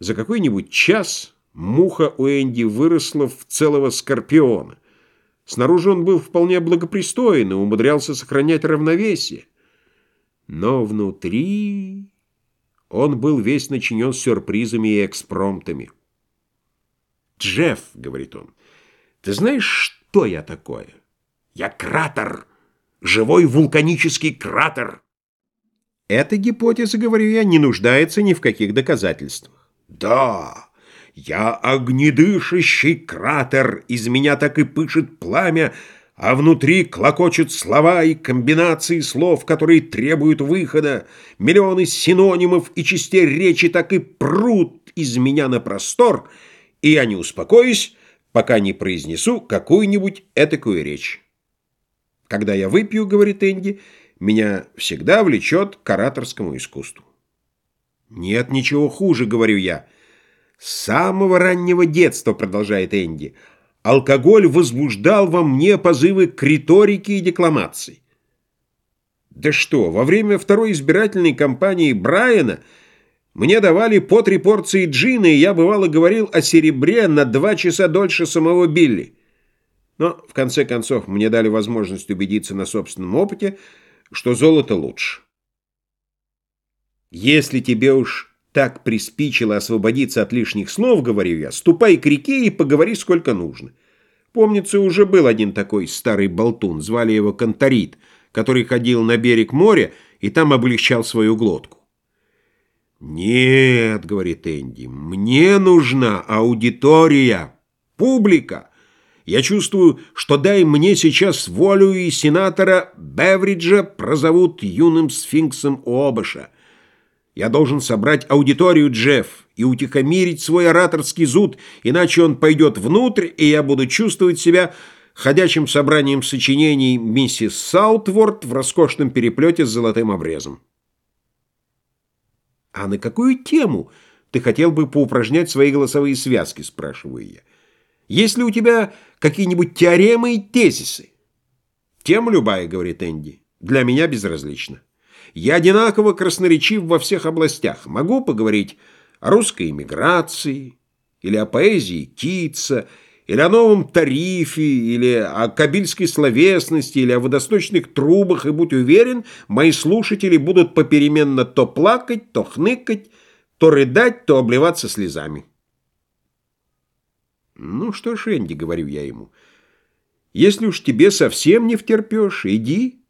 За какой-нибудь час муха у Энди выросла в целого скорпиона. Снаружи он был вполне благопристоен и умудрялся сохранять равновесие. Но внутри он был весь начинен сюрпризами и экспромтами. «Джефф», — говорит он, — «ты знаешь, что я такое? Я кратер, живой вулканический кратер». Эта гипотеза, говорю я, не нуждается ни в каких доказательствах. Да, я огнедышащий кратер, из меня так и пышет пламя, а внутри клокочут слова и комбинации слов, которые требуют выхода, миллионы синонимов и частей речи так и прут из меня на простор, и я не успокоюсь, пока не произнесу какую-нибудь этакую речь. Когда я выпью, говорит Энди, меня всегда влечет к ораторскому искусству. «Нет ничего хуже», — говорю я. «С самого раннего детства», — продолжает Энди, — «алкоголь возбуждал во мне позывы к риторике и декламации». Да что, во время второй избирательной кампании Брайана мне давали по три порции джина, и я, бывало, говорил о серебре на два часа дольше самого Билли. Но, в конце концов, мне дали возможность убедиться на собственном опыте, что золото лучше. Если тебе уж так приспичило освободиться от лишних слов, говорю я, ступай к реке и поговори сколько нужно. Помнится, уже был один такой старый болтун, звали его Конторит, который ходил на берег моря и там облегчал свою глотку. «Нет», — говорит Энди, — «мне нужна аудитория, публика. Я чувствую, что дай мне сейчас волю, и сенатора Бевриджа прозовут юным сфинксом Обыша. Я должен собрать аудиторию, Джефф, и утихомирить свой ораторский зуд, иначе он пойдет внутрь, и я буду чувствовать себя ходячим собранием сочинений миссис Саутворд в роскошном переплете с золотым обрезом. «А на какую тему ты хотел бы поупражнять свои голосовые связки?» – спрашиваю я. «Есть ли у тебя какие-нибудь теоремы и тезисы?» «Тема любая», – говорит Энди. «Для меня безразлично». Я одинаково красноречив во всех областях. Могу поговорить о русской эмиграции, или о поэзии Китса, или о новом тарифе, или о кабильской словесности, или о водосточных трубах, и будь уверен, мои слушатели будут попеременно то плакать, то хныкать, то рыдать, то обливаться слезами. «Ну что ж, Энди, — говорю я ему, — если уж тебе совсем не втерпешь, иди»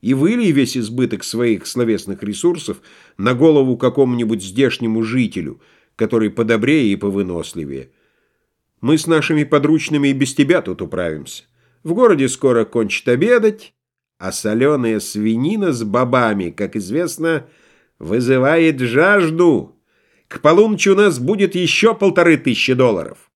и вылей весь избыток своих словесных ресурсов на голову какому-нибудь здешнему жителю, который подобрее и повыносливее. Мы с нашими подручными и без тебя тут управимся. В городе скоро кончит обедать, а соленая свинина с бобами, как известно, вызывает жажду. К полуночи у нас будет еще полторы тысячи долларов.